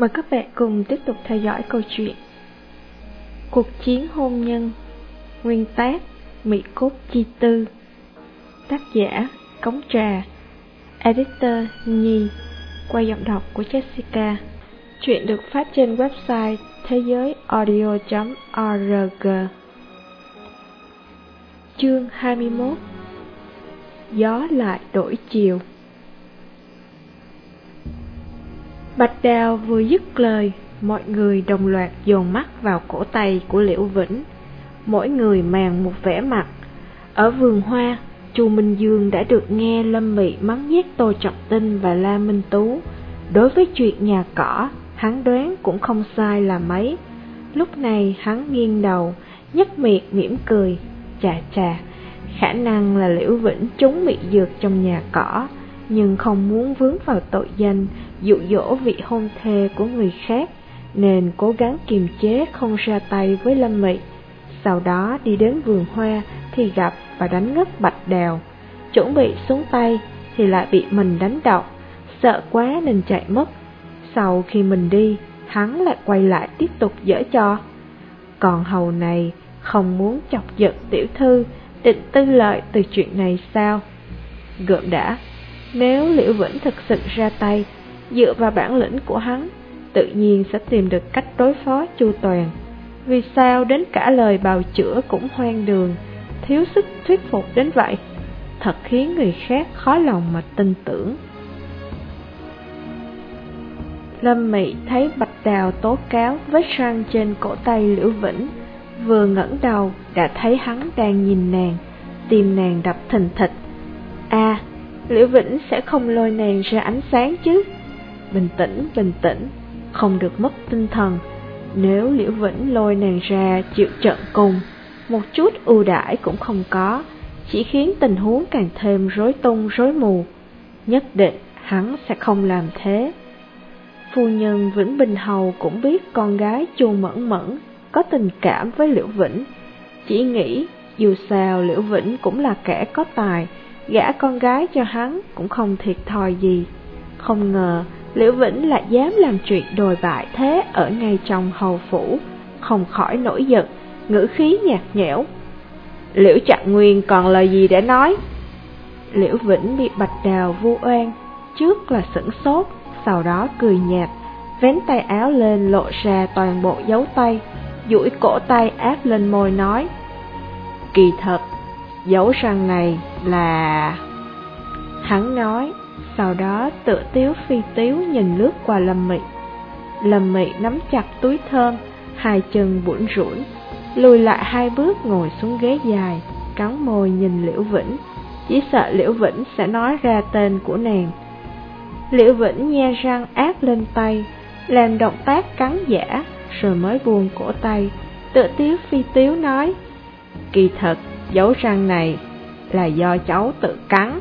Mời các bạn cùng tiếp tục theo dõi câu chuyện. Cuộc chiến hôn nhân, Nguyên tác Mỹ cốt chi tư Tác giả Cống Trà. Editor Nhi. Qua giọng đọc của Jessica. Chuyện được phát trên website thế giới audio.org Chương 21 Gió lại đổi chiều. Bạch Đào vừa dứt lời, mọi người đồng loạt dồn mắt vào cổ tay của Liễu Vĩnh. Mỗi người màng một vẻ mặt. Ở vườn hoa, Chu Minh Dương đã được nghe Lâm Mị mắng ghét Tô Trọng Tinh và La Minh Tú. Đối với chuyện nhà cỏ, hắn đoán cũng không sai là mấy. Lúc này hắn nghiêng đầu, nhếch miệng mỉm cười, chà chà, khả năng là Liễu Vĩnh trúng mị dược trong nhà cỏ, nhưng không muốn vướng vào tội danh dụ dỗ vị hôn thê của người khác, nên cố gắng kiềm chế không ra tay với Lâm Mị. Sau đó đi đến vườn hoa thì gặp và đánh ngất Bạch Đào. Chuẩn bị xuống tay thì lại bị mình đánh động, sợ quá nên chạy mất. Sau khi mình đi, hắn lại quay lại tiếp tục dở cho. Còn hầu này không muốn chọc giận tiểu thư, định tư lợi từ chuyện này sao? gượng đã, nếu Liễu Vĩnh thực sự ra tay, dựa vào bản lĩnh của hắn, tự nhiên sẽ tìm được cách đối phó chu toàn. Vì sao đến cả lời bào chữa cũng hoang đường, thiếu sức thuyết phục đến vậy? Thật khiến người khác khó lòng mà tin tưởng. Lâm Mị thấy Bạch Đào tố cáo vết răng trên cổ tay Liễu Vĩnh, vừa ngẩng đầu đã thấy hắn đang nhìn nàng, tim nàng đập thình thịch. A, Liễu Vĩnh sẽ không lôi nàng ra ánh sáng chứ? Bình tĩnh, bình tĩnh, không được mất tinh thần. Nếu Liễu Vĩnh lôi nàng ra chịu trận cùng, một chút ưu đãi cũng không có, chỉ khiến tình huống càng thêm rối tung rối mù. Nhất định hắn sẽ không làm thế. Phu nhân Vĩnh Bình Hầu cũng biết con gái Chu Mẫn Mẫn có tình cảm với Liễu Vĩnh, chỉ nghĩ dù sao Liễu Vĩnh cũng là kẻ có tài, gả con gái cho hắn cũng không thiệt thòi gì. Không ngờ Liễu Vĩnh lại dám làm chuyện đồi bại thế ở ngay trong hầu phủ, không khỏi nổi giận, ngữ khí nhạt nhẽo. Liễu Trạng Nguyên còn lời gì để nói? Liễu Vĩnh bị Bạch Đào vu oan, trước là sửng sốt, sau đó cười nhạt, vén tay áo lên lộ ra toàn bộ dấu tay, duỗi cổ tay áp lên môi nói. Kỳ thật, dấu răng này là... Hắn nói, sau đó tự tiếu phi tiếu nhìn lướt qua Lâm Mị. Lâm Mị nắm chặt túi thơm, hai chân bủn rủn, lùi lại hai bước ngồi xuống ghế dài, cắn môi nhìn Liễu Vĩnh, chỉ sợ Liễu Vĩnh sẽ nói ra tên của nàng. Liễu Vĩnh nhe răng áp lên tay, làm động tác cắn giả, rồi mới buông cổ tay, tự tiếu phi tiếu nói, kỳ thật, dấu răng này là do cháu tự cắn.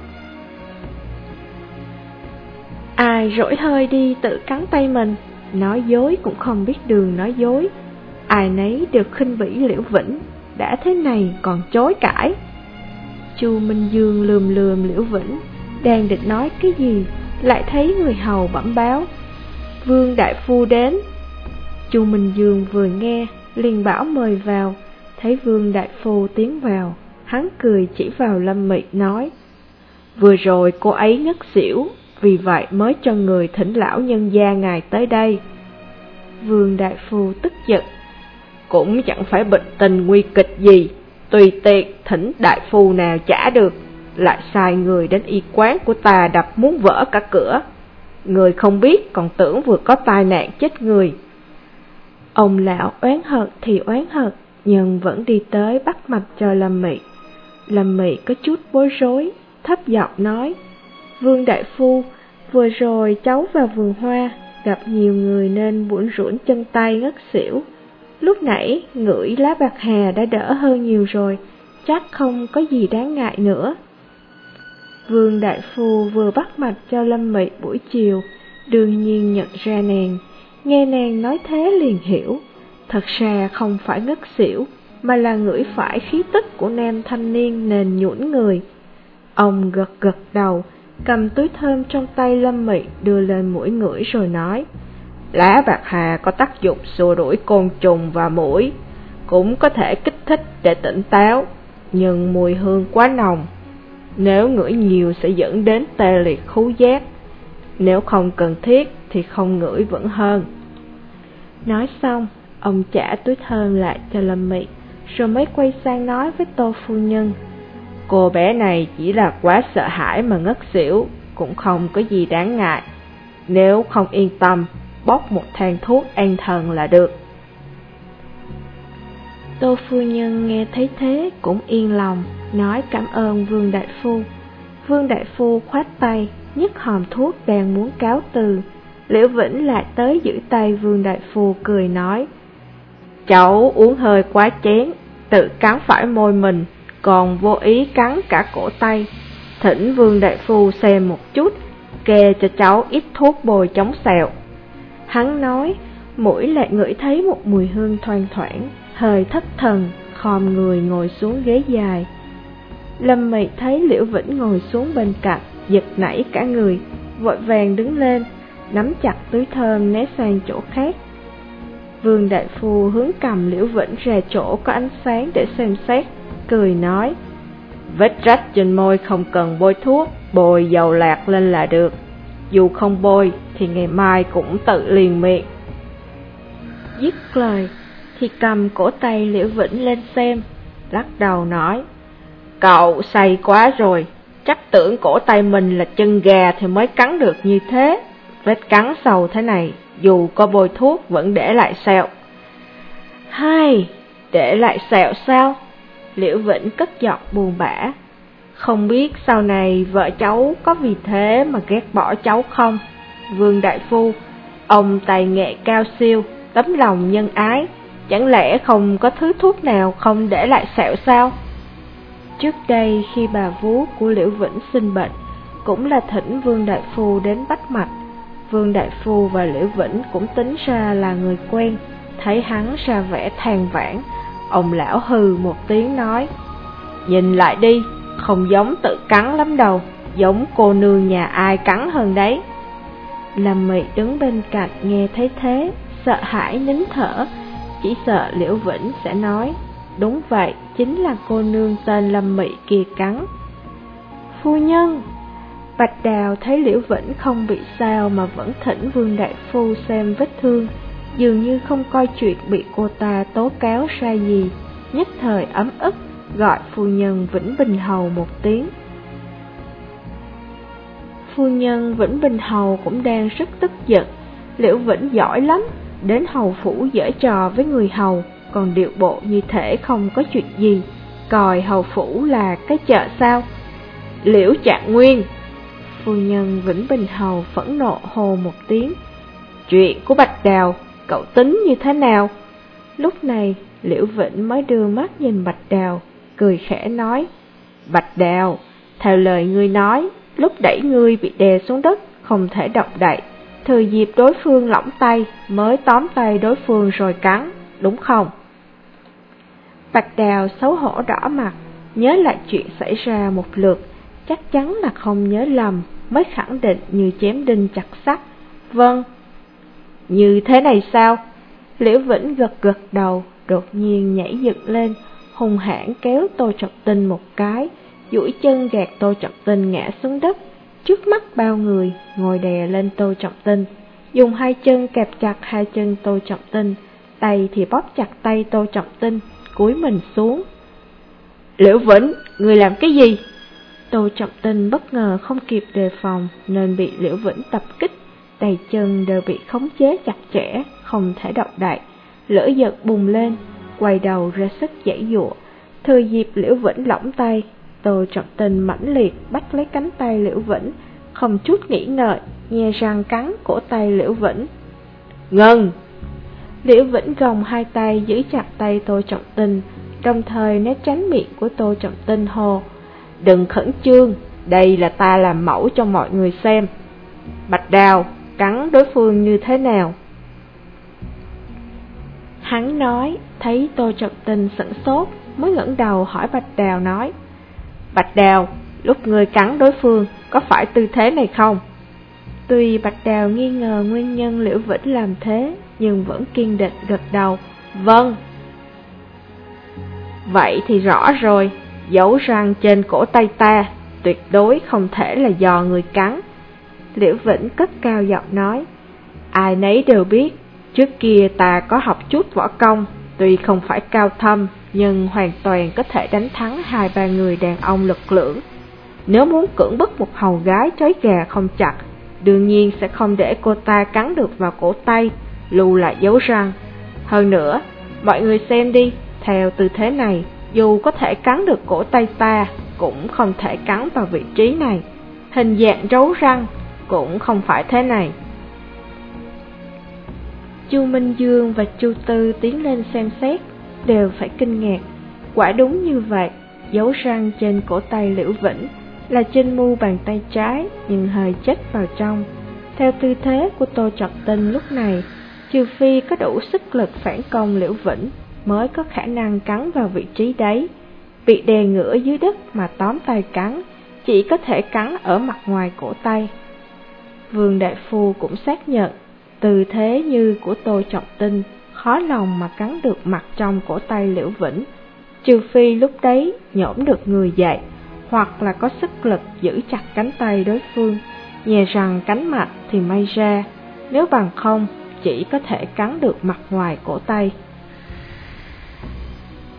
Ai rỗi hơi đi tự cắn tay mình, nói dối cũng không biết đường nói dối. Ai nấy đều khinh bỉ liễu vĩnh, đã thế này còn chối cãi. Chu Minh Dương lườm lườm liễu vĩnh, đang định nói cái gì, lại thấy người hầu bẩm báo. Vương Đại Phu đến. Chu Minh Dương vừa nghe, liền bảo mời vào, thấy Vương Đại Phu tiến vào, hắn cười chỉ vào Lâm Mị nói. Vừa rồi cô ấy ngất xỉu, vì vậy mới cho người thỉnh lão nhân gia ngài tới đây. Vương Đại Phu tức giận, cũng chẳng phải bệnh tình nguy kịch gì, tùy tiện thỉnh Đại Phu nào trả được, lại sai người đến y quán của ta đập muốn vỡ cả cửa. Người không biết còn tưởng vừa có tai nạn chết người. Ông lão oán hận thì oán hận, nhưng vẫn đi tới bắt mạch cho Lâm Mị. Lâm Mị có chút bối rối, thấp giọng nói, Vương Đại Phu, vừa rồi cháu vào vườn hoa, gặp nhiều người nên buồn rũn chân tay ngất xỉu. Lúc nãy, ngửi lá bạc hà đã đỡ hơn nhiều rồi, chắc không có gì đáng ngại nữa. Vương Đại Phu vừa bắt mạch cho Lâm Mị buổi chiều, đương nhiên nhận ra nàng, nghe nàng nói thế liền hiểu. Thật ra không phải ngất xỉu, mà là ngửi phải khí tức của nam thanh niên nền nhũn người. Ông gật gật đầu, cầm túi thơm trong tay Lâm Mị đưa lên mũi ngửi rồi nói, Lá bạc hà có tác dụng xua đuổi côn trùng và mũi, cũng có thể kích thích để tỉnh táo, nhưng mùi hương quá nồng. Nếu ngửi nhiều sẽ dẫn đến tê liệt khú giác, nếu không cần thiết thì không ngửi vẫn hơn. Nói xong, ông trả túi thơm lại cho Lâm Mị, rồi mới quay sang nói với Tô Phu Nhân. Cô bé này chỉ là quá sợ hãi mà ngất xỉu, cũng không có gì đáng ngại. Nếu không yên tâm, bóc một thang thuốc an thần là được. Tô phu nhân nghe thấy thế cũng yên lòng, nói cảm ơn Vương Đại Phu. Vương Đại Phu khoát tay, nhấc hòm thuốc đang muốn cáo từ. Liễu Vĩnh lại tới giữ tay Vương Đại Phu cười nói, Cháu uống hơi quá chén, tự cắn phải môi mình, còn vô ý cắn cả cổ tay. Thỉnh Vương Đại Phu xem một chút, kê cho cháu ít thuốc bồi chống sẹo. Hắn nói, mũi lại ngửi thấy một mùi hương thoang thoảng, hơi thất thần, khom người ngồi xuống ghế dài. Lâm Mị thấy Liễu Vĩnh ngồi xuống bên cạnh, giật nảy cả người, vội vàng đứng lên, nắm chặt túi thơm né sang chỗ khác. Vương Đại Phu hướng cầm Liễu Vĩnh ra chỗ có ánh sáng để xem xét, cười nói, Vết rách trên môi không cần bôi thuốc, bôi dầu lạc lên là được. Dù không bôi thì ngày mai cũng tự liền miệng. Dứt lời thì cầm cổ tay Liễu Vĩnh lên xem, lắc đầu nói, Cậu say quá rồi, chắc tưởng cổ tay mình là chân gà thì mới cắn được như thế. Vết cắn sầu thế này, dù có bôi thuốc vẫn để lại sẹo. Hai, để lại sẹo sao? Liễu Vĩnh cất giọng buồn bã. Không biết sau này vợ cháu có vì thế mà ghét bỏ cháu không? Vương Đại Phu, ông tài nghệ cao siêu, tấm lòng nhân ái, chẳng lẽ không có thứ thuốc nào không để lại sẹo sao? Trước đây khi bà vú của Liễu Vĩnh sinh bệnh, cũng là thỉnh Vương Đại Phu đến bắt mạch. Vương Đại Phu và Liễu Vĩnh cũng tính ra là người quen, thấy hắn ra vẻ than vãn, ông lão hừ một tiếng nói, Nhìn lại đi, không giống tự cắn lắm đâu, giống cô nương nhà ai cắn hơn đấy. Lâm Mị đứng bên cạnh nghe thấy thế, sợ hãi nín thở, chỉ sợ Liễu Vĩnh sẽ nói, đúng vậy, chính là cô nương tên Lâm Mị kia cắn. Phu nhân! Bạch Đào thấy Liễu Vĩnh không bị sao mà vẫn thỉnh Vương Đại Phu xem vết thương, dường như không coi chuyện bị cô ta tố cáo sai gì, nhất thời ấm ức, gọi phu nhân Vĩnh Bình Hầu một tiếng. Phu nhân Vĩnh Bình Hầu cũng đang rất tức giận, Liễu Vĩnh giỏi lắm, đến hầu phủ dở trò với người hầu, còn điệu bộ như thể không có chuyện gì, coi hầu phủ là cái chợ sao. Liễu Trạng Nguyên Phu nhân Vĩnh Bình Hầu phẫn nộ hồ một tiếng. Chuyện của Bạch Đào, cậu tính như thế nào? Lúc này, Liễu Vĩnh mới đưa mắt nhìn Bạch Đào, cười khẽ nói. Bạch Đào, theo lời ngươi nói, lúc đẩy ngươi bị đè xuống đất, không thể động đậy, thừa dịp đối phương lỏng tay mới tóm tay đối phương rồi cắn, đúng không? Bạch Đào xấu hổ đỏ mặt, nhớ lại chuyện xảy ra một lượt, chắc chắn là không nhớ lầm, mới khẳng định như chém đinh chặt sắt. Vâng. Như thế này sao? Liễu Vĩnh gật gật đầu, đột nhiên nhảy dựng lên, hùng hãn kéo Tô Trọng Tinh một cái, duỗi chân gạt Tô Trọng Tinh ngã xuống đất, trước mắt bao người, ngồi đè lên Tô Trọng Tinh, dùng hai chân kẹp chặt hai chân Tô Trọng Tinh, tay thì bóp chặt tay Tô Trọng Tinh, cúi mình xuống. Liễu Vĩnh, người làm cái gì? Tô Trọng Tinh bất ngờ không kịp đề phòng nên bị Liễu Vĩnh tập kích, tay chân đều bị khống chế chặt chẽ, không thể động đậy. Lửa giật bùng lên, quay đầu ra sức giải dụa. Thừa dịp Liễu Vĩnh lỏng tay, Tô Trọng Tinh mãnh liệt bắt lấy cánh tay Liễu Vĩnh, không chút nghĩ ngợi, nhe răng cắn cổ tay Liễu Vĩnh. Ngừng! Liễu Vĩnh gồng hai tay giữ chặt tay Tô Trọng Tinh, đồng thời né tránh miệng của Tô Trọng Tinh hồ. Đừng khẩn trương, đây là ta làm mẫu cho mọi người xem. Bạch Đào, cắn đối phương như thế nào? Hắn nói, thấy Tô Trọng tình sửng sốt, mới ngẩng đầu hỏi Bạch Đào nói. Bạch Đào, lúc người cắn đối phương, có phải tư thế này không? Tuy Bạch Đào nghi ngờ nguyên nhân Liễu Vĩnh làm thế, nhưng vẫn kiên định gật đầu. Vâng. Vậy thì rõ rồi, dấu răng trên cổ tay ta, tuyệt đối không thể là do người cắn. Liễu Vĩnh cất cao giọng nói, ai nấy đều biết, trước kia ta có học chút võ công, tuy không phải cao thâm, nhưng hoàn toàn có thể đánh thắng hai ba người đàn ông lực lưỡng. Nếu muốn cưỡng bức một hầu gái trói gà không chặt, đương nhiên sẽ không để cô ta cắn được vào cổ tay, lưu lại dấu răng. Hơn nữa, mọi người xem đi, theo tư thế này, dù có thể cắn được cổ tay ta, cũng không thể cắn vào vị trí này. Hình dạng dấu răng cũng không phải thế này. Chu Minh Dương và Chu Tư tiến lên xem xét, đều phải kinh ngạc. Quả đúng như vậy, dấu răng trên cổ tay Liễu Vĩnh là trên mu bàn tay trái nhưng hơi chết vào trong. Theo tư thế của Tô Trọc Tinh lúc này, trừ phi có đủ sức lực phản công Liễu Vĩnh mới có khả năng cắn vào vị trí đấy. Bị đè ngửa dưới đất mà tóm tay cắn, chỉ có thể cắn ở mặt ngoài cổ tay. Vương Đại Phu cũng xác nhận, từ thế như của Tô Trọng Tinh, khó lòng mà cắn được mặt trong cổ tay Liễu Vĩnh, trừ phi lúc đấy nhổm được người dậy, hoặc là có sức lực giữ chặt cánh tay đối phương, nhè rằng cánh mặt thì may ra, nếu bằng không chỉ có thể cắn được mặt ngoài cổ tay.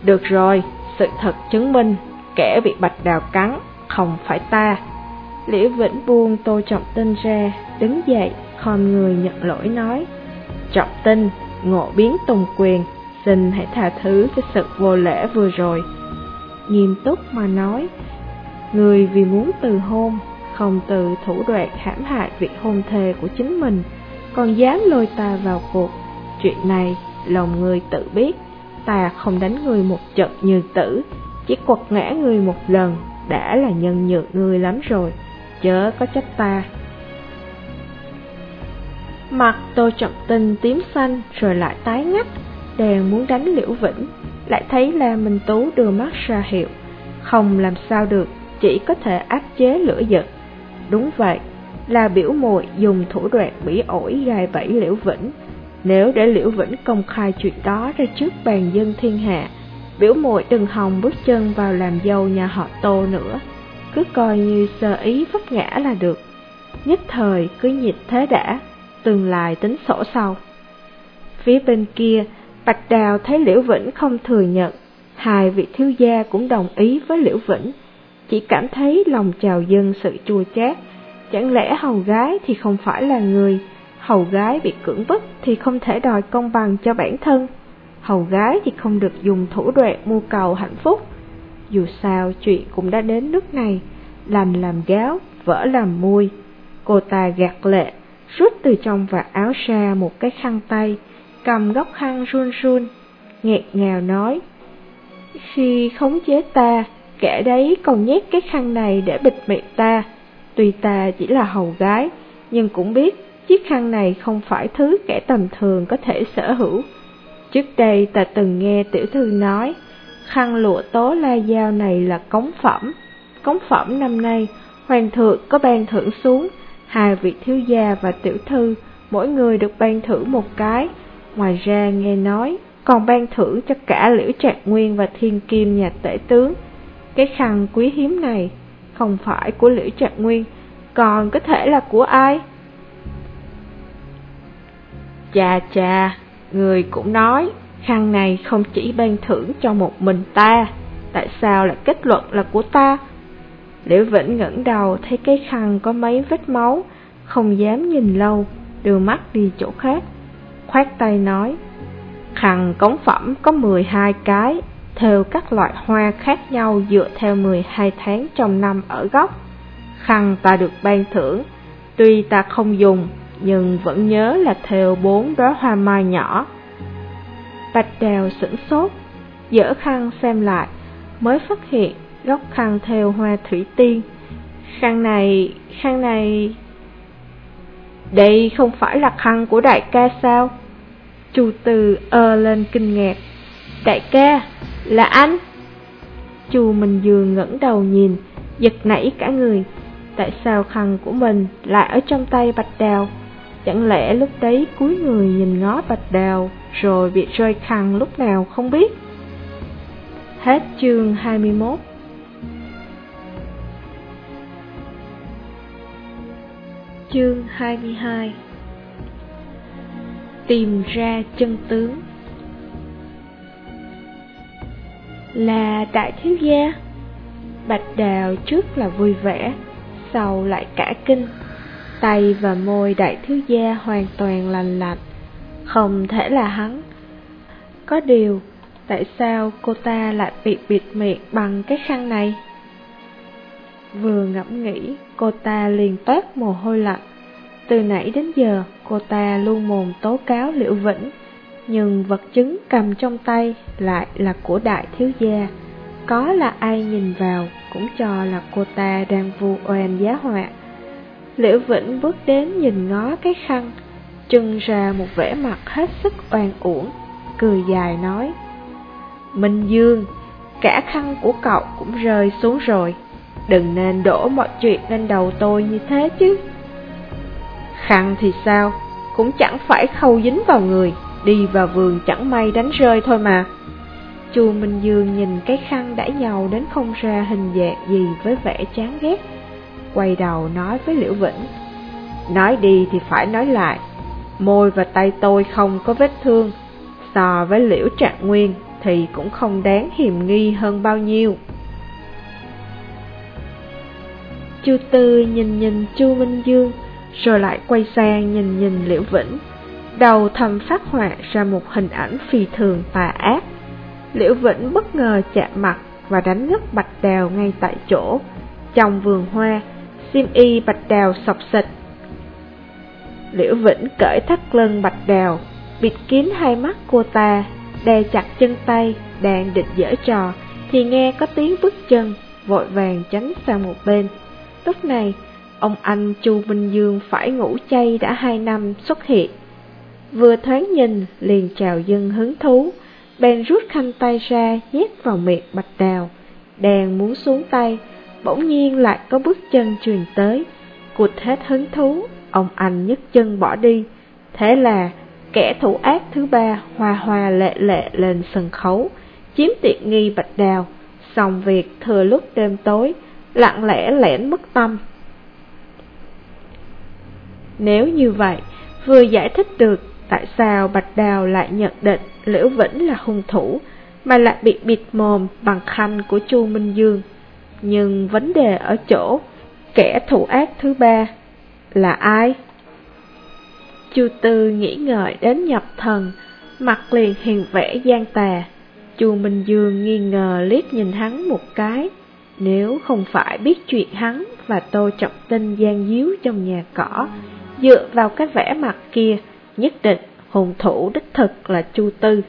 Được rồi, sự thật chứng minh kẻ bị bạch đào cắn không phải ta. Liễu Vĩnh buông tô trọng tinh ra, đứng dậy, khom người nhận lỗi nói. Trọng tinh, ngộ biến tùng quyền, xin hãy tha thứ cho sự vô lễ vừa rồi. Nghiêm túc mà nói, người vì muốn từ hôn, không từ thủ đoạn hãm hại vị hôn thề của chính mình, còn dám lôi ta vào cuộc. Chuyện này, lòng người tự biết, ta không đánh người một trận như tử, chỉ quật ngã người một lần, đã là nhân nhượng người lắm rồi, chớ có trách ta. Mặt tô trọng tinh tím xanh rồi lại tái ngắt, đèn muốn đánh liễu vĩnh, lại thấy là Minh Tú đưa mắt ra hiệu, không làm sao được, chỉ có thể áp chế lửa giật. Đúng vậy, là biểu Mồi dùng thủ đoạn bỉ ổi gài bẫy liễu vĩnh. Nếu để liễu vĩnh công khai chuyện đó ra trước bàn dân thiên hạ, biểu Mồi đừng hòng bước chân vào làm dâu nhà họ tô nữa, cứ coi như sơ ý vấp ngã là được. Nhất thời cứ nhịp thế đã, tương lai tính sổ sau. Phía bên kia, Bạch Đào thấy Liễu Vĩnh không thừa nhận, hai vị thiếu gia cũng đồng ý với Liễu Vĩnh, chỉ cảm thấy lòng chào dân sự chua chát. Chẳng lẽ hầu gái thì không phải là người, hầu gái bị cưỡng bức thì không thể đòi công bằng cho bản thân, hầu gái thì không được dùng thủ đoạn mưu cầu hạnh phúc. Dù sao chuyện cũng đã đến nước này, lành làm gáo, vỡ làm môi. Cô ta gạt lệ, rút từ trong vạt áo ra một cái khăn tay, cầm góc khăn run run, nghẹt ngào nói. Khi khống chế ta, kẻ đấy còn nhét cái khăn này để bịt miệng ta. Tuy ta chỉ là hầu gái, nhưng cũng biết chiếc khăn này không phải thứ kẻ tầm thường có thể sở hữu. Trước đây ta từng nghe tiểu thư nói, khăn lụa tố la dao này là cống phẩm. Cống phẩm năm nay, hoàng thượng có ban thưởng xuống, hai vị thiếu gia và tiểu thư, mỗi người được ban thưởng một cái. Ngoài ra nghe nói, còn ban thưởng cho cả liễu trạc nguyên và thiên kim nhà tể tướng. Cái khăn quý hiếm này không phải của liễu trạc nguyên, còn có thể là của ai? Chà chà, người cũng nói, khăn này không chỉ ban thưởng cho một mình ta, tại sao lại kết luận là của ta? Liễu Vĩnh ngẩng đầu thấy cái khăn có mấy vết máu, không dám nhìn lâu, đưa mắt đi chỗ khác. Khoát tay nói, khăn cống phẩm có 12 cái, theo các loại hoa khác nhau dựa theo 12 tháng trong năm ở góc. Khăn ta được ban thưởng, tuy ta không dùng, nhưng vẫn nhớ là theo bốn đóa hoa mai nhỏ. Bạch đào sửng sốt, dở khăn xem lại, mới phát hiện góc khăn theo hoa thủy tiên. Khăn này, khăn này... Đây không phải là khăn của đại ca sao? Chu Từ ơ lên kinh ngạc. Đại ca, là anh? Chu Minh Dương ngẩng đầu nhìn, giật nảy cả người. Tại sao khăn của mình lại ở trong tay Bạch Đào? Chẳng lẽ lúc đấy cúi người nhìn ngó Bạch Đào, rồi bị rơi khăn lúc nào không biết? Hết chương 21 Chương 22 Tìm ra chân tướng. Là đại thiếu gia, Bạch đào trước là vui vẻ, Sau lại cả kinh. Tay và môi đại thiếu gia hoàn toàn lành lạnh Không thể là hắn Có điều Tại sao cô ta lại bị bịt miệng bằng cái khăn này? Vừa ngẫm nghĩ, cô ta liền toát mồ hôi lạnh. Từ nãy đến giờ, cô ta luôn mồm tố cáo Liễu Vĩnh, nhưng vật chứng cầm trong tay lại là của đại thiếu gia. Có là ai nhìn vào cũng cho là cô ta đang vu oan giá họa. Liễu Vĩnh bước đến nhìn ngó cái khăn, trưng ra một vẻ mặt hết sức oan uổng, cười dài nói. Minh Dương, cả khăn của cậu cũng rơi xuống rồi, đừng nên đổ mọi chuyện lên đầu tôi như thế chứ. Khăn thì sao, cũng chẳng phải khâu dính vào người, đi vào vườn chẳng may đánh rơi thôi mà. Chu Minh Dương nhìn cái khăn đã nhầu đến không ra hình dạng gì với vẻ chán ghét. Quay đầu nói với Liễu Vĩnh. Nói đi thì phải nói lại, môi và tay tôi không có vết thương, so với Liễu Trạng Nguyên thì cũng không đáng hiềm nghi hơn bao nhiêu. Chu Tư nhìn nhìn Chu Minh Dương, rồi lại quay sang nhìn nhìn Liễu Vĩnh, đầu thầm phát họa ra một hình ảnh phi thường tà ác. Liễu Vĩnh bất ngờ chạm mặt và đánh ngất bạch đào ngay tại chỗ. Trong vườn hoa, xiêm y bạch đào sọc xịt. Liễu Vĩnh cởi thắt lưng bạch đào, bịt kín hai mắt cô ta đè chặt chân tay, đang định dở trò, thì nghe có tiếng bước chân, vội vàng tránh sang một bên. Lúc này, ông anh Chu Minh Dương phải ngủ chay đã hai năm xuất hiện. Vừa thoáng nhìn, liền chào dân hứng thú, bèn rút khăn tay ra nhét vào miệng bạch đào. đèn muốn xuống tay, bỗng nhiên lại có bước chân truyền tới. Cụt hết hứng thú, ông anh nhấc chân bỏ đi. Thế là kẻ thủ ác thứ ba hoa hoa lệ lệ lên sân khấu, chiếm tiện nghi bạch đào, xong việc thừa lúc đêm tối, lặng lẽ lẻn mất tâm. Nếu như vậy, vừa giải thích được tại sao Bạch Đào lại nhận định Liễu Vĩnh là hung thủ, mà lại bị bịt mồm bằng khăn của Chu Minh Dương. Nhưng vấn đề ở chỗ, kẻ thủ ác thứ ba là ai? Chu Tư nghĩ ngợi đến nhập thần, mặt liền hiền vẽ gian tà. Chu Minh Dương nghi ngờ liếc nhìn hắn một cái, nếu không phải biết chuyện hắn và Tô Trọng Tinh gian díu trong nhà cỏ, dựa vào cái vẻ mặt kia, nhất định hùng thủ đích thực là Chu Tư.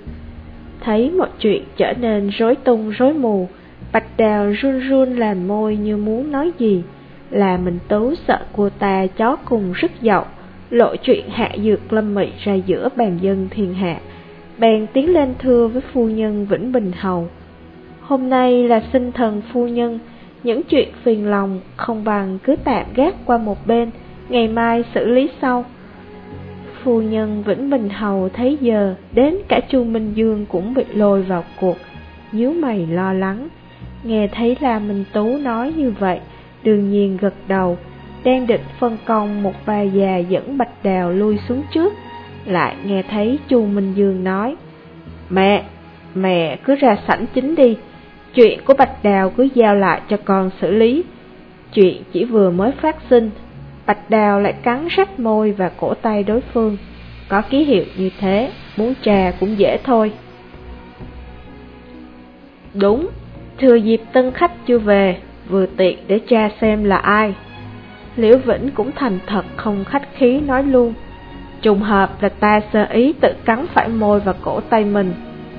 Thấy mọi chuyện trở nên rối tung rối mù, Bạch Đào run run làn môi như muốn nói gì, là mình tố sợ cô ta chó cùng rất dậu, lộ chuyện hạ dược lâm mị ra giữa bàn dân thiên hạ, bèn tiến lên thưa với phu nhân Vĩnh Bình Hầu. Hôm nay là sinh thần phu nhân, những chuyện phiền lòng không bằng cứ tạm gác qua một bên, ngày mai xử lý sau. Phu nhân Vĩnh Bình Hầu thấy giờ, đến cả Chu Minh Dương cũng bị lôi vào cuộc, nhíu mày lo lắng. Nghe thấy là Minh Tú nói như vậy, đương nhiên gật đầu, đang định phân công một bà già dẫn Bạch Đào lui xuống trước, lại nghe thấy Chu Minh Dương nói, Mẹ, mẹ cứ ra sảnh chính đi, chuyện của Bạch Đào cứ giao lại cho con xử lý. Chuyện chỉ vừa mới phát sinh, Bạch Đào lại cắn rách môi và cổ tay đối phương. Có ký hiệu như thế, muốn trà cũng dễ thôi. Đúng, thừa dịp tân khách chưa về, vừa tiện để tra xem là ai. Liễu Vĩnh cũng thành thật không khách khí nói luôn. Trùng hợp là ta sơ ý tự cắn phải môi và cổ tay mình,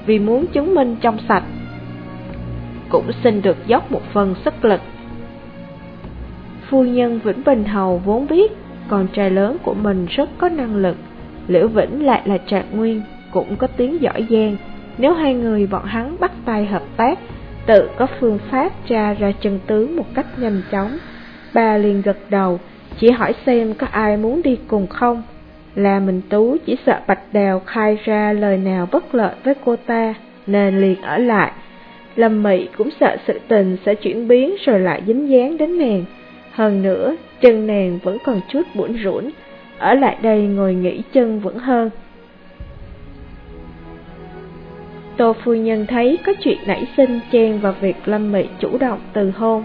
vì muốn chứng minh trong sạch. Cũng xin được dốc một phần sức lực. Phu nhân Vĩnh Bình Hầu vốn biết con trai lớn của mình rất có năng lực, Liễu Vĩnh lại là trạng nguyên, cũng có tiếng giỏi giang. Nếu hai người bọn hắn bắt tay hợp tác, tự có phương pháp tra ra chân tướng một cách nhanh chóng, ba liền gật đầu, chỉ hỏi xem có ai muốn đi cùng không. Là Minh Tú chỉ sợ Bạch Đào khai ra lời nào bất lợi với cô ta, nên liền ở lại. Lâm Mị cũng sợ sự tình sẽ chuyển biến rồi lại dính dáng đến nàng. Hơn nữa, chân nàng vẫn còn chút buồn rủn, ở lại đây ngồi nghỉ chân vẫn hơn. Tô phu nhân thấy có chuyện nảy sinh chen vào việc Lâm Mị chủ động từ hôn.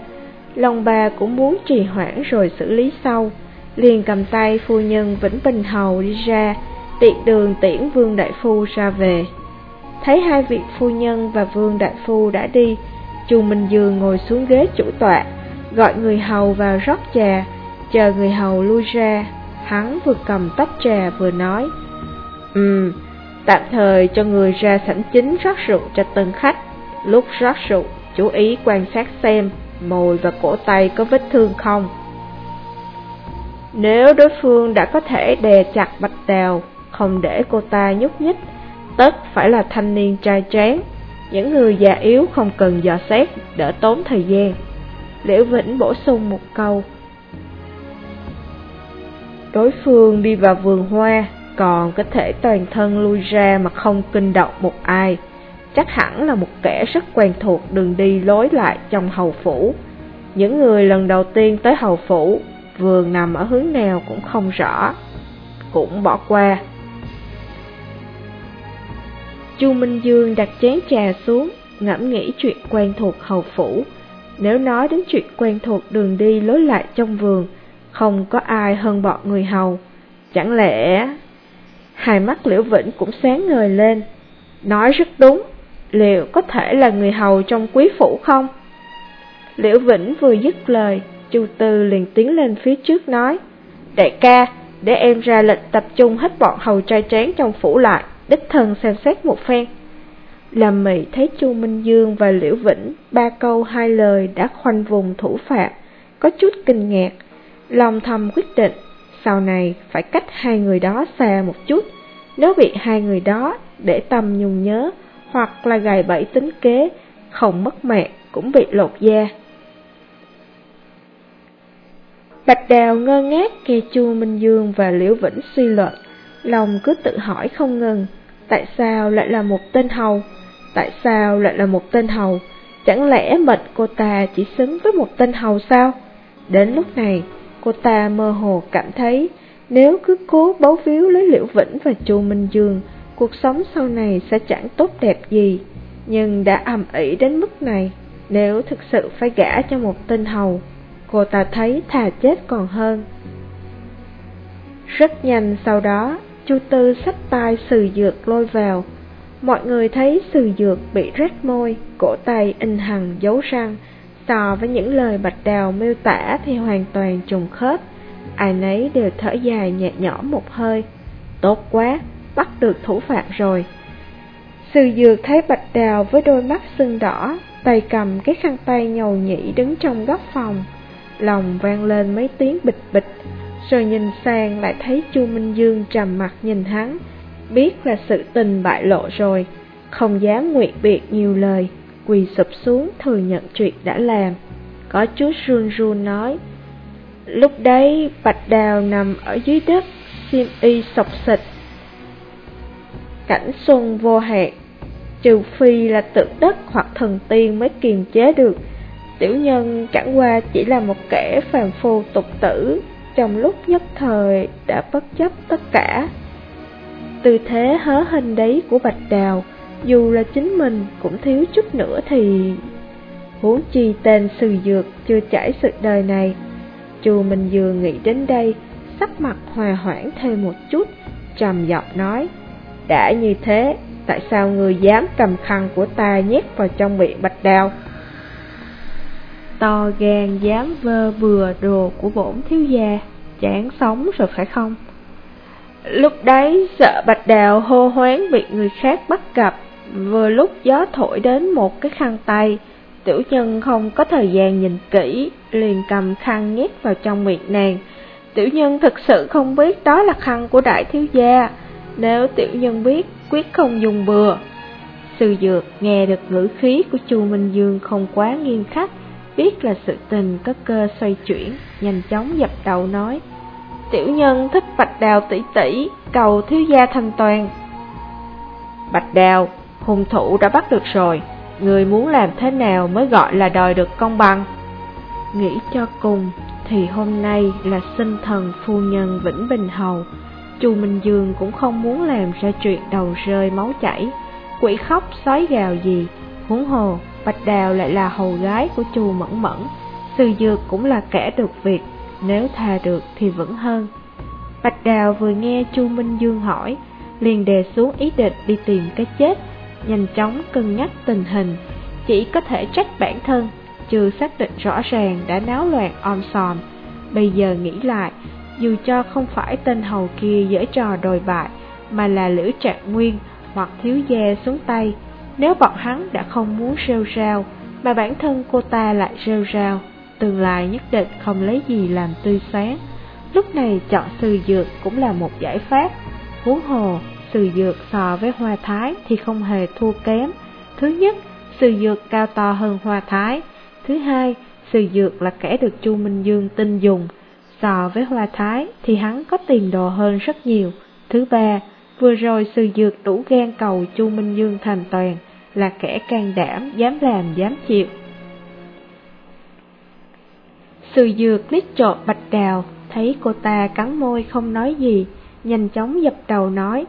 Lòng bà cũng muốn trì hoãn rồi xử lý sau, liền cầm tay phu nhân Vĩnh Bình Hầu đi ra, tiện đường tiễn Vương Đại Phu ra về. Thấy hai vị phu nhân và Vương Đại Phu đã đi, Chu Minh Dương ngồi xuống ghế chủ tọa, gọi người hầu vào rót trà, chờ người hầu lui ra, hắn vừa cầm tách trà vừa nói, Ừm, tạm thời cho người ra sảnh chính rót rượu cho tân khách, lúc rót rượu, chú ý quan sát xem mồi và cổ tay có vết thương không. Nếu đối phương đã có thể đè chặt bạch đào, không để cô ta nhúc nhích, tất phải là thanh niên trai tráng. Những người già yếu không cần dò xét, đỡ tốn thời gian. Liễu Vĩnh bổ sung một câu. Đối phương đi vào vườn hoa, còn có thể toàn thân lui ra mà không kinh động một ai. Chắc hẳn là một kẻ rất quen thuộc đường đi lối lại trong hầu phủ. Những người lần đầu tiên tới hầu phủ, vườn nằm ở hướng nào cũng không rõ, cũng bỏ qua. Chu Minh Dương đặt chén trà xuống, ngẫm nghĩ chuyện quen thuộc hầu phủ. Nếu nói đến chuyện quen thuộc đường đi lối lại trong vườn, không có ai hơn bọn người hầu. Chẳng lẽ... Hai mắt Liễu Vĩnh cũng sáng ngời lên. Nói rất đúng, liệu có thể là người hầu trong quý phủ không? Liễu Vĩnh vừa dứt lời, Chu Tư liền tiến lên phía trước nói, Đại ca, để em ra lệnh tập trung hết bọn hầu trai tráng trong phủ lại, đích thân xem xét một phen. làm Mị thấy Chu Minh Dương và Liễu Vĩnh ba câu hai lời đã khoanh vùng thủ phạm, có chút kinh ngạc, lòng thầm quyết định, sau này phải cách hai người đó xa một chút, nếu bị hai người đó để tâm nhung nhớ, hoặc là gài bẫy tính kế, không mất mẹ cũng bị lột da. Bạch Đào ngơ ngác nghe Chu Minh Dương và Liễu Vĩnh suy luận, lòng cứ tự hỏi không ngừng, tại sao lại là một tên hầu? Tại sao lại là một tên hầu? Chẳng lẽ mệnh cô ta chỉ xứng với một tên hầu sao? Đến lúc này, cô ta mơ hồ cảm thấy nếu cứ cố bấu víu lấy Liễu Vĩnh và Chu Minh Dương, cuộc sống sau này sẽ chẳng tốt đẹp gì. Nhưng đã ầm ĩ đến mức này, nếu thực sự phải gả cho một tên hầu, cô ta thấy thà chết còn hơn. Rất nhanh sau đó, Chu Tư xách tay sừ dược lôi vào. Mọi người thấy sừ dược bị rách môi, cổ tay in hằn dấu răng, so với những lời bạch đào miêu tả thì hoàn toàn trùng khớp. Ai nấy đều thở dài nhẹ nhõm một hơi. Tốt quá, bắt được thủ phạm rồi. Sư dược thấy bạch đào với đôi mắt sưng đỏ, tay cầm cái khăn tay nhầu nhĩ đứng trong góc phòng. Lòng vang lên mấy tiếng bịch bịch, rồi nhìn sang lại thấy Chu Minh Dương trầm mặt nhìn hắn, biết là sự tình bại lộ rồi, không dám nguyện biệt nhiều lời, quỳ sụp xuống thừa nhận chuyện đã làm. Có chút run run nói, lúc đấy Bạch Đào nằm ở dưới đất, xiêm y sọc xịt. Cảnh xuân vô hạn, trừ phi là tự đất hoặc thần tiên mới kiềm chế được. Tiểu nhân chẳng qua chỉ là một kẻ phàm phu tục tử, trong lúc nhất thời đã bất chấp tất cả. Tư thế hớ hình đấy của Bạch Đào, dù là chính mình cũng thiếu chút nữa thì... Huống chi tên Sư Dược chưa trải sự đời này. Chu Minh Dương nghĩ đến đây, sắc mặt hòa hoãn thêm một chút, trầm giọng nói, đã như thế, tại sao người dám cầm khăn của ta nhét vào trong miệng Bạch Đào? To gan dám vơ bừa đồ của bổn thiếu gia, chán sống rồi phải không? Lúc đấy sợ bạch đào hô hoáng bị người khác bắt gặp, vừa lúc gió thổi đến một cái khăn tay, tiểu nhân không có thời gian nhìn kỹ, liền cầm khăn nhét vào trong miệng nàng. Tiểu nhân thực sự không biết đó là khăn của đại thiếu gia, nếu tiểu nhân biết, quyết không dùng bừa. Sư Dược nghe được ngữ khí của Chu Minh Dương không quá nghiêm khắc, biết là sự tình có cơ xoay chuyển, nhanh chóng dập đầu nói, tiểu nhân thích bạch đào tỷ tỷ, cầu thiếu gia thành toàn. Bạch đào, hung thủ đã bắt được rồi, người muốn làm thế nào mới gọi là đòi được công bằng? Nghĩ cho cùng, thì hôm nay là sinh thần phu nhân Vĩnh Bình Hầu. Chu Minh Dương cũng không muốn làm ra chuyện đầu rơi máu chảy, quỷ khóc sói gào gì, huống hồ Bạch Đào lại là hầu gái của Chu Mẫn Mẫn, Sư Dược cũng là kẻ được việc, nếu tha được thì vẫn hơn. Bạch Đào vừa nghe Chu Minh Dương hỏi, liền đề xuống ý định đi tìm cái chết, nhanh chóng cân nhắc tình hình, chỉ có thể trách bản thân, chưa xác định rõ ràng đã náo loạn om sòm. Bây giờ nghĩ lại, dù cho không phải tên hầu kia dễ trò đồi bại, mà là Lữ Trạng Nguyên hoặc Thiếu Gia xuống tay, nếu bọn hắn đã không muốn rêu rao, mà bản thân cô ta lại rêu rao, tương lai nhất định không lấy gì làm tươi sáng. Lúc này chọn sư dược cũng là một giải pháp. Huống hồ, sư dược so với hoa thái thì không hề thua kém. Thứ nhất, sư dược cao to hơn hoa thái. Thứ hai, sư dược là kẻ được Chu Minh Dương tin dùng. So với hoa thái thì hắn có tiền đồ hơn rất nhiều. Thứ ba, vừa rồi sư dược đủ gan cầu Chu Minh Dương thành toàn là kẻ can đảm, dám làm, dám chịu. Sư dược liếc trộn bạch đào, thấy cô ta cắn môi không nói gì, nhanh chóng dập đầu nói,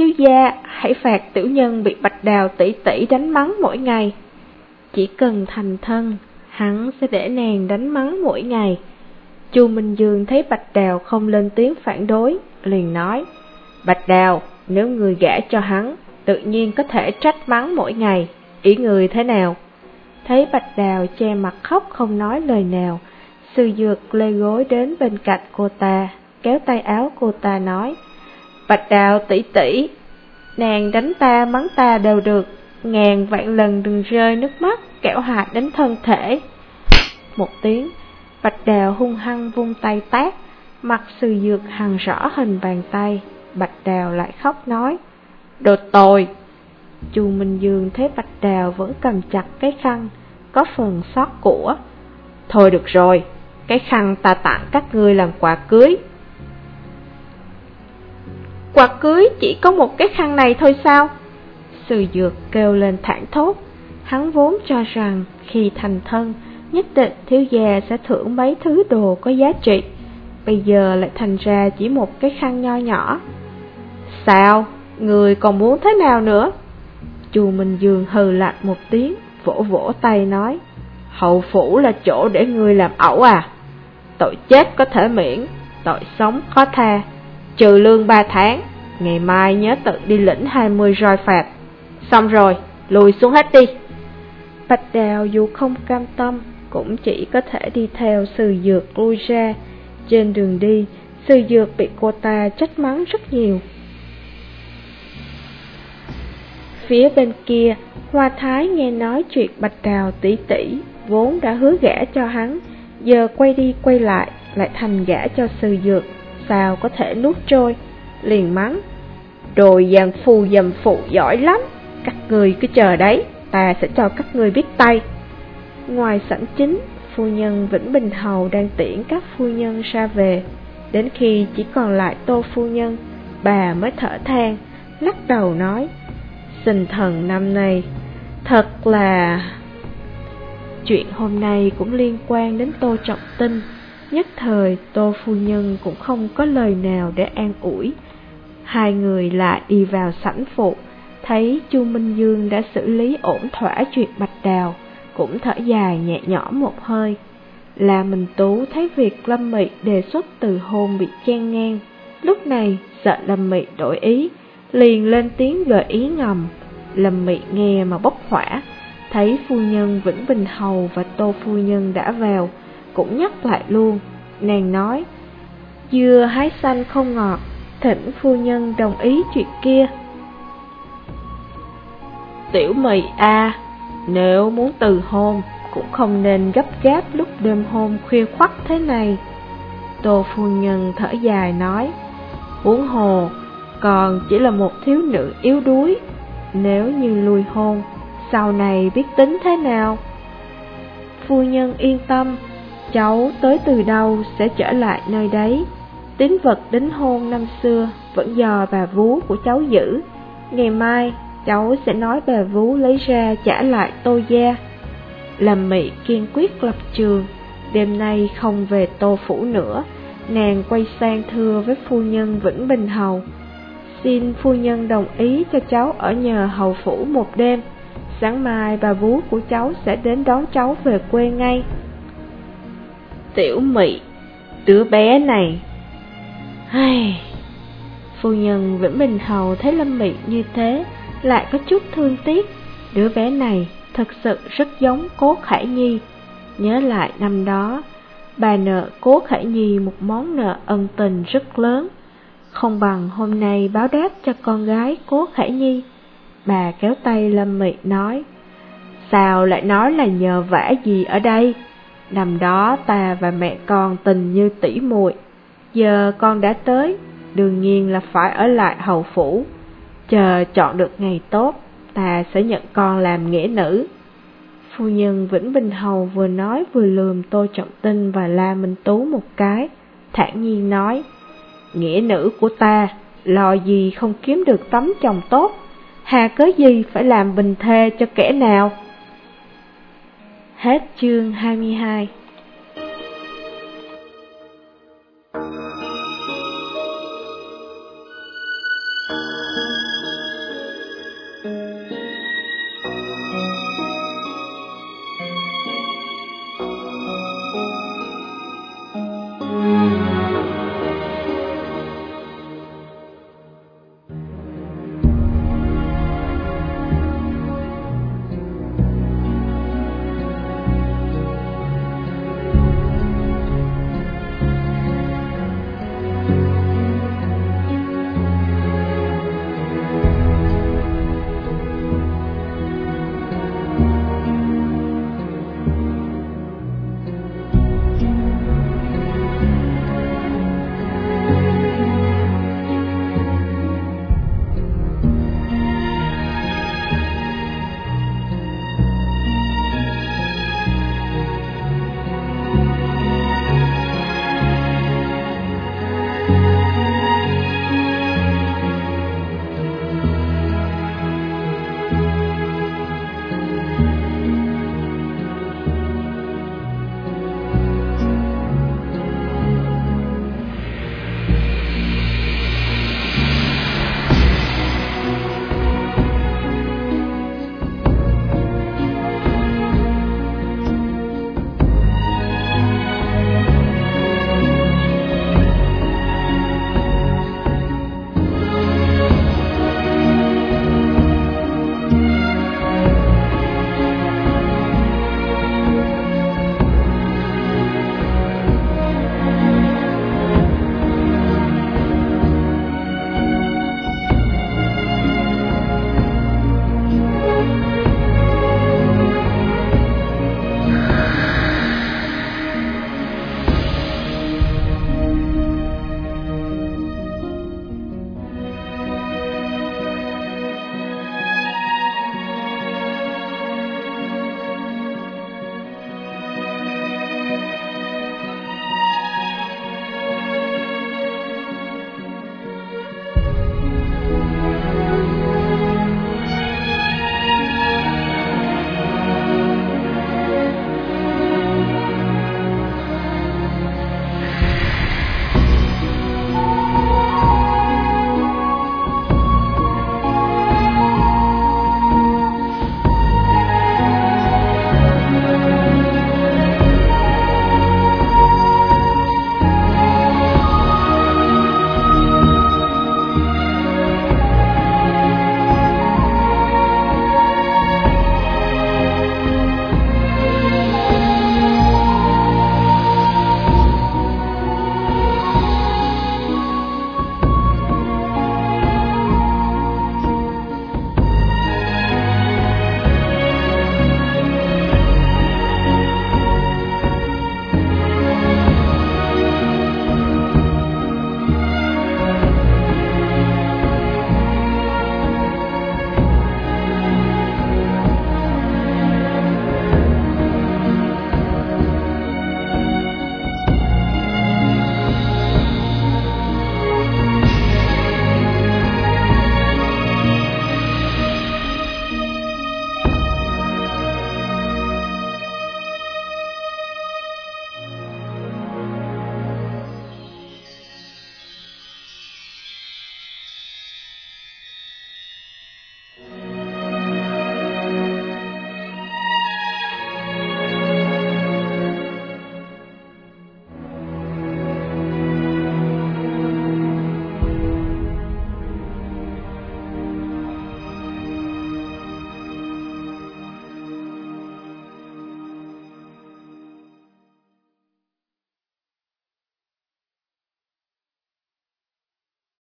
Thiếu gia, hãy phạt tiểu nhân bị bạch đào tỷ tỷ đánh mắng mỗi ngày. Chỉ cần thành thân, hắn sẽ để nàng đánh mắng mỗi ngày. Chu Minh Dương thấy Bạch Đào không lên tiếng phản đối, liền nói, Bạch Đào, nếu người gả cho hắn, tự nhiên có thể trách mắng mỗi ngày, ý người thế nào? Thấy Bạch Đào che mặt khóc không nói lời nào, sư dược lê gối đến bên cạnh cô ta, kéo tay áo cô ta nói, Bạch Đào tỷ tỷ, nàng đánh ta mắng ta đều được, ngàn vạn lần đừng rơi nước mắt, kẻo hại đến thân thể. Một tiếng, Bạch Đào hung hăng vung tay tát, mặt sư dược hằng rõ hình bàn tay, Bạch Đào lại khóc nói, Đồ tồi! Chu Minh Dương thấy Bạch Đào vẫn cầm chặt cái khăn, có phần xót của. Thôi được rồi, cái khăn ta tặng các ngươi làm quà cưới. Quà cưới chỉ có một cái khăn này thôi sao? Sư Dược kêu lên thản thốt. Hắn vốn cho rằng khi thành thân, nhất định thiếu gia sẽ thưởng mấy thứ đồ có giá trị. Bây giờ lại thành ra chỉ một cái khăn nho nhỏ. Sao? Người còn muốn thế nào nữa? Chu Minh Dương hừ lạnh một tiếng, vỗ vỗ tay nói, hậu phủ là chỗ để người làm ẩu à? Tội chết có thể miễn, tội sống khó tha, trừ lương ba tháng, ngày mai nhớ tự đi lĩnh hai mươi roi phạt. Xong rồi, lùi xuống hết đi. Bạch Đào dù không cam tâm, cũng chỉ có thể đi theo sư dược lui ra. Trên đường đi, sư dược bị cô ta trách mắng rất nhiều. Phía bên kia, Hoa Thái nghe nói chuyện Bạch Đào tỷ tỷ vốn đã hứa gả cho hắn, giờ quay đi quay lại lại thành gả cho sư dược, sao có thể nuốt trôi, liền mắng. Đồ giang phù dầm phụ giỏi lắm, các người cứ chờ đấy, ta sẽ cho các người biết tay. Ngoài sảnh chính, phu nhân Vĩnh Bình Hầu đang tiễn các phu nhân ra về, đến khi chỉ còn lại tô phu nhân, bà mới thở than, lắc đầu nói, sinh thần năm nay Thật là... Chuyện hôm nay cũng liên quan đến Tô Trọng Tinh Nhất thời Tô Phu Nhân cũng không có lời nào để an ủi. Hai người lại đi vào sảnh phụ Thấy Chu Minh Dương đã xử lý ổn thỏa chuyện Bạch Đào Cũng thở dài nhẹ nhõm một hơi. Là mình Tú thấy việc Lâm Mị đề xuất từ hôn bị chen ngang. Lúc này sợ Lâm Mị đổi ý liền lên tiếng gợi ý ngầm. Lâm Mị nghe mà bốc hỏa, thấy phu nhân Vĩnh Bình Hầu và Tô phu nhân đã vào, cũng nhắc lại luôn. Nàng nói, dưa hái xanh không ngọt, thỉnh phu nhân đồng ý chuyện kia. Tiểu Mị a, nếu muốn từ hôn, cũng không nên gấp gáp lúc đêm hôm khuya khoắt thế này. Tô phu nhân thở dài nói, huống hồ, còn chỉ là một thiếu nữ yếu đuối. Nếu như lùi hôn, sau này biết tính thế nào? phu nhân yên tâm, cháu tới từ đâu sẽ trở lại nơi đấy. Tín vật đính hôn năm xưa vẫn do bà vú của cháu giữ. Ngày mai cháu sẽ nói bà vú lấy ra trả lại tô gia. làm Mị kiên quyết lập trường, đêm nay không về tô phủ nữa, nàng quay sang thưa với phu nhân Vĩnh Bình Hầu. Xin phu nhân đồng ý cho cháu ở nhờ hầu phủ một đêm, sáng mai bà vú của cháu sẽ đến đón cháu về quê ngay. Tiểu Mị, đứa bé này. Ai... Phu nhân Vĩnh Bình Hầu thấy Lâm Mị như thế, lại có chút thương tiếc. Đứa bé này thật sự rất giống Cố Khải Nhi. Nhớ lại năm đó, bà nợ Cố Khải Nhi một món nợ ân tình rất lớn. Không bằng hôm nay báo đáp cho con gái Cố Khải Nhi. Bà kéo tay Lâm Mị nói, Sao lại nói là nhờ vả gì ở đây? Năm đó ta và mẹ con tình như tỷ muội, giờ con đã tới, đương nhiên là phải ở lại hầu phủ. Chờ chọn được ngày tốt, ta sẽ nhận con làm nghĩa nữ. Phu nhân Vĩnh Bình Hầu vừa nói vừa lườm Tô Trọng Tinh và La Minh Tú một cái, thản nhiên nói, nghĩa nữ của ta, lo gì không kiếm được tấm chồng tốt, hà cớ gì phải làm bình thê cho kẻ nào. Hết chương 22